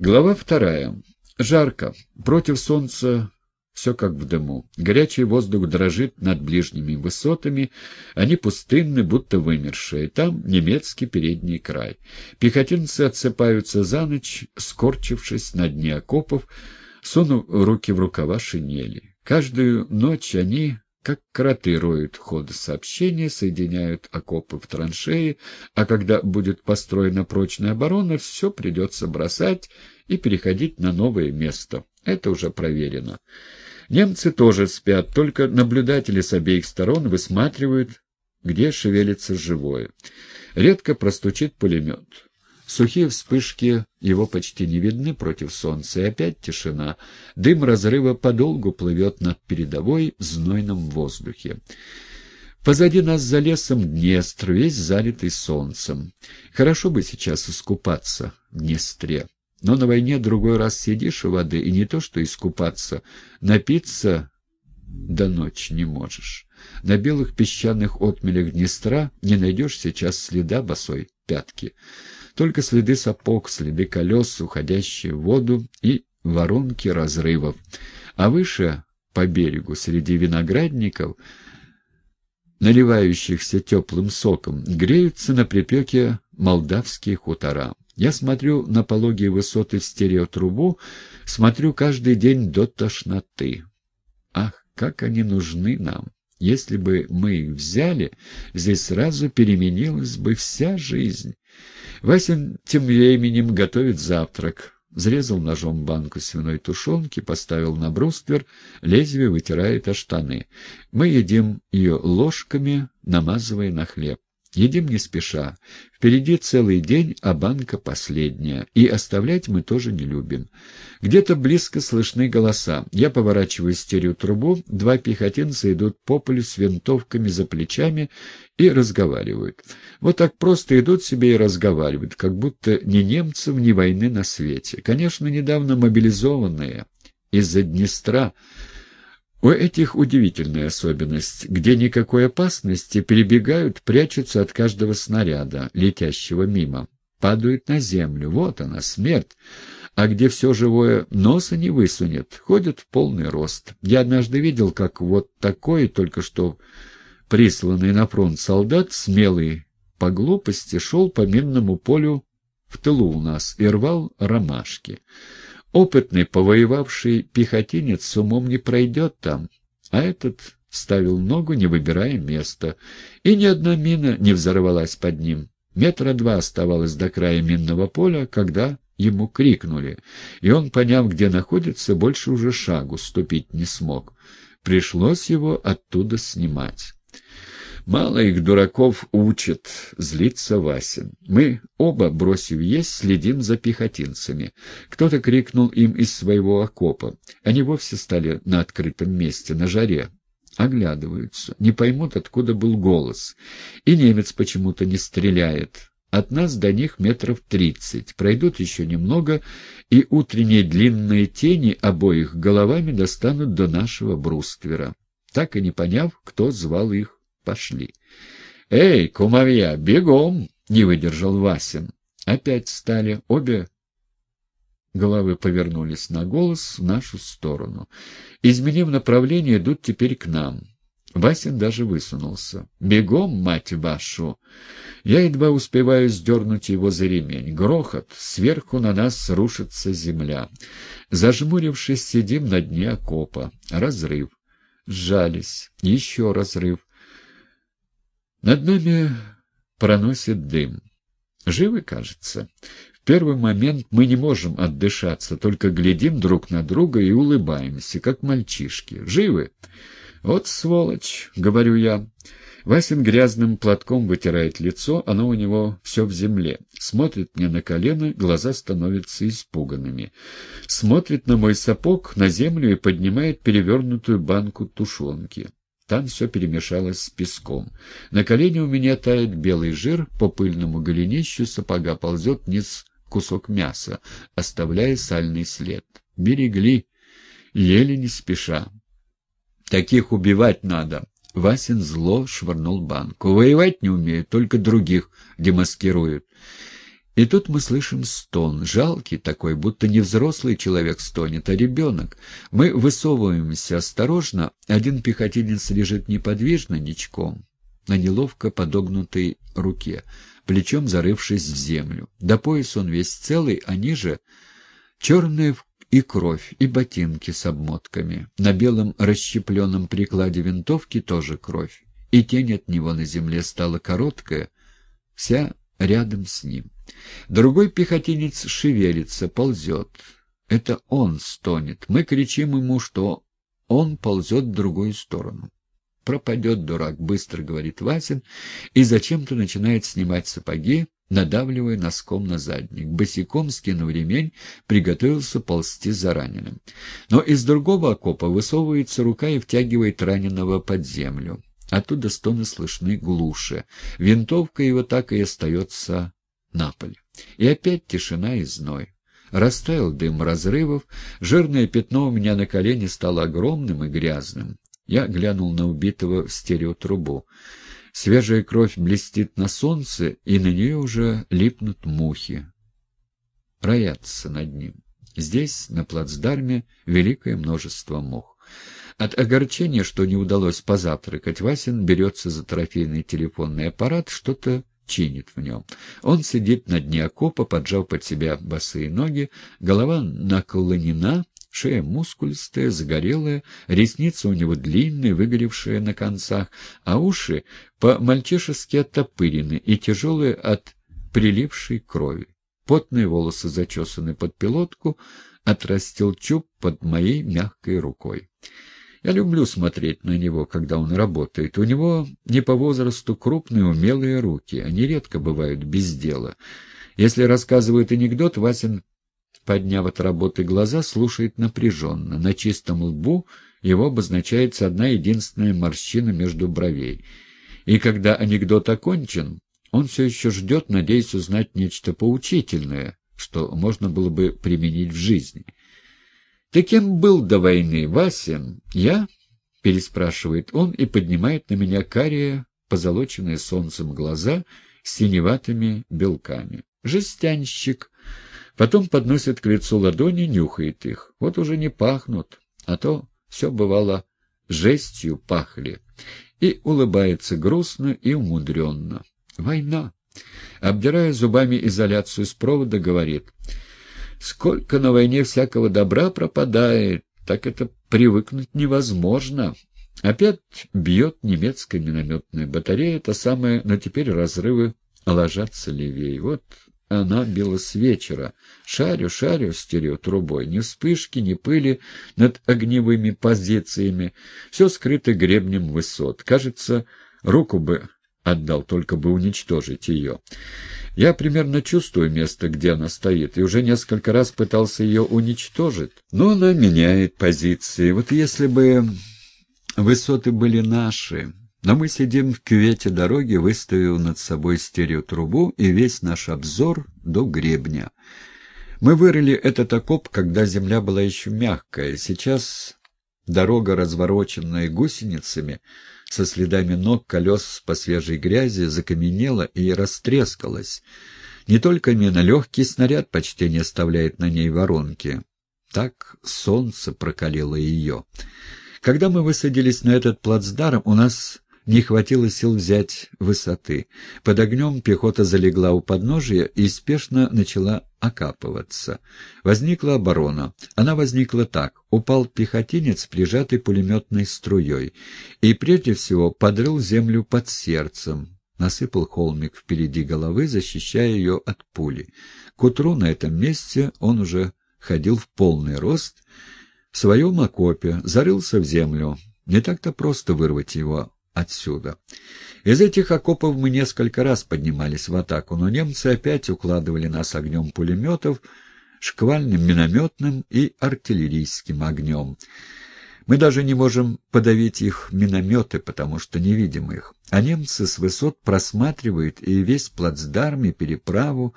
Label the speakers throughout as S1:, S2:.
S1: Глава вторая. Жарко. Против солнца все как в дыму. Горячий воздух дрожит над ближними высотами, они пустынны, будто вымершие. Там немецкий передний край. Пехотинцы отсыпаются за ночь, скорчившись на дне окопов, сунув руки в рукава шинели. Каждую ночь они как кроты роют ходы сообщения, соединяют окопы в траншеи, а когда будет построена прочная оборона, все придется бросать и переходить на новое место. Это уже проверено. Немцы тоже спят, только наблюдатели с обеих сторон высматривают, где шевелится живое. Редко простучит пулемет. Сухие вспышки его почти не видны против солнца, и опять тишина. Дым разрыва подолгу плывет над передовой в знойном воздухе. Позади нас за лесом Днестр, весь залитый солнцем. Хорошо бы сейчас искупаться в Днестре. Но на войне другой раз сидишь у воды, и не то что искупаться, напиться до ночи не можешь. На белых песчаных отмелях Днестра не найдешь сейчас следа босой пятки. Только следы сапог, следы колес, уходящие в воду и воронки разрывов. А выше, по берегу, среди виноградников, наливающихся теплым соком, греются на припеке молдавские хутора. Я смотрю на пологие высоты в стереотрубу, смотрю каждый день до тошноты. Ах, как они нужны нам! Если бы мы их взяли, здесь сразу переменилась бы вся жизнь. Васин тем временем готовит завтрак. Взрезал ножом банку свиной тушенки, поставил на бруствер, лезвие вытирает о штаны. Мы едим ее ложками, намазывая на хлеб. Едим не спеша. Впереди целый день, а банка последняя. И оставлять мы тоже не любим. Где-то близко слышны голоса. Я поворачиваю стереотрубу, два пехотинца идут по полю с винтовками за плечами и разговаривают. Вот так просто идут себе и разговаривают, как будто ни немцев, ни войны на свете. Конечно, недавно мобилизованные из-за Днестра, у этих удивительная особенность, где никакой опасности перебегают, прячутся от каждого снаряда, летящего мимо. Падают на землю, вот она, смерть. А где все живое носа не высунет, ходят в полный рост. Я однажды видел, как вот такой, только что присланный на фронт солдат, смелый по глупости, шел по минному полю в тылу у нас и рвал ромашки. Опытный, повоевавший пехотинец с умом не пройдет там, а этот ставил ногу, не выбирая места, и ни одна мина не взорвалась под ним. Метра два оставалось до края минного поля, когда ему крикнули, и он, поняв, где находится, больше уже шагу ступить не смог. Пришлось его оттуда снимать. Мало их дураков учат, злится Васин. Мы оба, бросив есть, следим за пехотинцами. Кто-то крикнул им из своего окопа. Они вовсе стали на открытом месте, на жаре. Оглядываются, не поймут, откуда был голос. И немец почему-то не стреляет. От нас до них метров тридцать. Пройдут еще немного, и утренние длинные тени обоих головами достанут до нашего бруствера. Так и не поняв, кто звал их пошли. «Эй, кумовья, бегом!» — не выдержал Васин. Опять стали обе головы повернулись на голос в нашу сторону. Изменив направление, идут теперь к нам. Васин даже высунулся. «Бегом, мать вашу!» Я едва успеваю сдернуть его за ремень. Грохот. Сверху на нас рушится земля. Зажмурившись, сидим на дне окопа. Разрыв. Сжались. Еще разрыв. Над нами проносит дым. Живы, кажется. В первый момент мы не можем отдышаться, только глядим друг на друга и улыбаемся, как мальчишки. Живы? Вот сволочь, говорю я. Васин грязным платком вытирает лицо, оно у него все в земле. Смотрит мне на колено, глаза становятся испуганными. Смотрит на мой сапог, на землю и поднимает перевернутую банку тушенки. Там все перемешалось с песком. На колени у меня тает белый жир, по пыльному голенищу сапога ползет вниз кусок мяса, оставляя сальный след. Берегли, еле не спеша. Таких убивать надо. Васин зло швырнул банку. Воевать не умеют, только других демаскируют. И тут мы слышим стон, жалкий такой, будто не взрослый человек стонет, а ребенок. Мы высовываемся осторожно, один пехотинец лежит неподвижно, ничком, на неловко подогнутой руке, плечом зарывшись в землю. До пояса он весь целый, а ниже черная и кровь, и ботинки с обмотками. На белом расщепленном прикладе винтовки тоже кровь. И тень от него на земле стала короткая, вся рядом с ним. Другой пехотинец шевелится, ползет. Это он стонет. Мы кричим ему, что он ползет в другую сторону. «Пропадет, дурак», — быстро говорит Васин, и зачем-то начинает снимать сапоги, надавливая носком на задник. Босиком, скинув ремень, приготовился ползти за раненым. Но из другого окопа высовывается рука и втягивает раненого под землю. Оттуда стоны слышны глуше. Винтовка его так и остается на поле. И опять тишина и зной. Растаял дым разрывов, жирное пятно у меня на колене стало огромным и грязным. Я глянул на убитого в стереотрубу. Свежая кровь блестит на солнце, и на нее уже липнут мухи. Роятся над ним. Здесь, на плацдарме, великое множество мух. От огорчения, что не удалось позавтракать, Васин берется за трофейный телефонный аппарат, что-то чинит в нем. Он сидит на дне окопа, поджав под себя босые ноги, голова наклонена, шея мускулистая, загорелая, ресницы у него длинные, выгоревшие на концах, а уши по-мальчишески оттопырены и тяжелые от прилившей крови. Потные волосы зачесаны под пилотку, отрастил чуб под моей мягкой рукой. Я люблю смотреть на него, когда он работает. У него не по возрасту крупные умелые руки. Они редко бывают без дела. Если рассказывает анекдот, Васин, подняв от работы глаза, слушает напряженно. На чистом лбу его обозначается одна единственная морщина между бровей. И когда анекдот окончен, он все еще ждет, надеясь узнать нечто поучительное, что можно было бы применить в жизни. «Ты кем был до войны, Вася?» «Я?» — переспрашивает он и поднимает на меня карие, позолоченные солнцем глаза с синеватыми белками. «Жестянщик». Потом подносит к лицу ладони, нюхает их. Вот уже не пахнут, а то все бывало жестью пахли. И улыбается грустно и умудренно. «Война!» Обдирая зубами изоляцию с провода, говорит — Сколько на войне всякого добра пропадает, так это привыкнуть невозможно. Опять бьет немецкая минометная батарея, это самое, но теперь разрывы ложатся левее. Вот она била с вечера. Шарю, шарю стереотрубой. Ни вспышки, ни пыли над огневыми позициями. Все скрыто гребнем высот. Кажется, руку бы отдал, только бы уничтожить ее. Я примерно чувствую место, где она стоит, и уже несколько раз пытался ее уничтожить. Но она меняет позиции. Вот если бы высоты были наши... Но мы сидим в кювете дороги, выставив над собой стереотрубу и весь наш обзор до гребня. Мы вырыли этот окоп, когда земля была еще мягкая. Сейчас дорога, развороченная гусеницами, со следами ног, колес по свежей грязи, закаменела и растрескалась. Не только мина, легкий снаряд почти не оставляет на ней воронки. Так солнце прокалило ее. Когда мы высадились на этот плацдарм, у нас не хватило сил взять высоты. Под огнем пехота залегла у подножия и спешно начала окапываться. Возникла оборона. Она возникла так. Упал пехотинец, прижатый пулеметной струей, и прежде всего подрыл землю под сердцем, насыпал холмик впереди головы, защищая ее от пули. К утру на этом месте он уже ходил в полный рост, в своем окопе, зарылся в землю. Не так-то просто вырвать его отсюда. Из этих окопов мы несколько раз поднимались в атаку, но немцы опять укладывали нас огнем пулеметов, шквальным минометным и артиллерийским огнем. Мы даже не можем подавить их минометы, потому что не видим их. А немцы с высот просматривают и весь плацдарм, и переправу,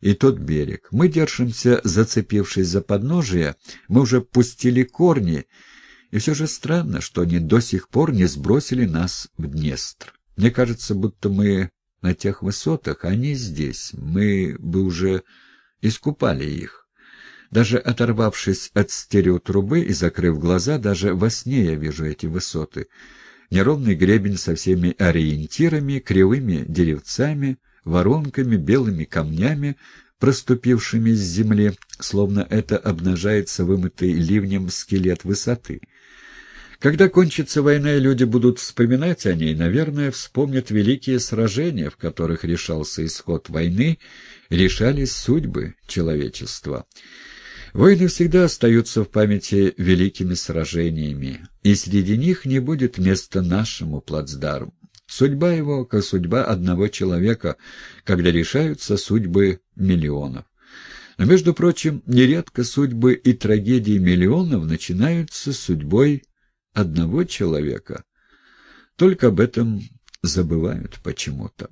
S1: и тот берег. Мы держимся, зацепившись за подножие, мы уже пустили корни, и все же странно, что они до сих пор не сбросили нас в Днестр. Мне кажется, будто мы на тех высотах, они здесь. Мы бы уже искупали их. Даже оторвавшись от стереотрубы и закрыв глаза, даже во сне я вижу эти высоты. Неровный гребень со всеми ориентирами, кривыми деревцами, воронками, белыми камнями, проступившими с земли, словно это обнажается вымытый ливнем скелет высоты. Когда кончится война и люди будут вспоминать о ней, наверное, вспомнят великие сражения, в которых решался исход войны, решались судьбы человечества. Войны всегда остаются в памяти великими сражениями, и среди них не будет места нашему плацдарму. Судьба его, как судьба одного человека, когда решаются судьбы миллионов. Но, между прочим, нередко судьбы и трагедии миллионов начинаются с судьбой одного человека. Только об этом забывают почему-то.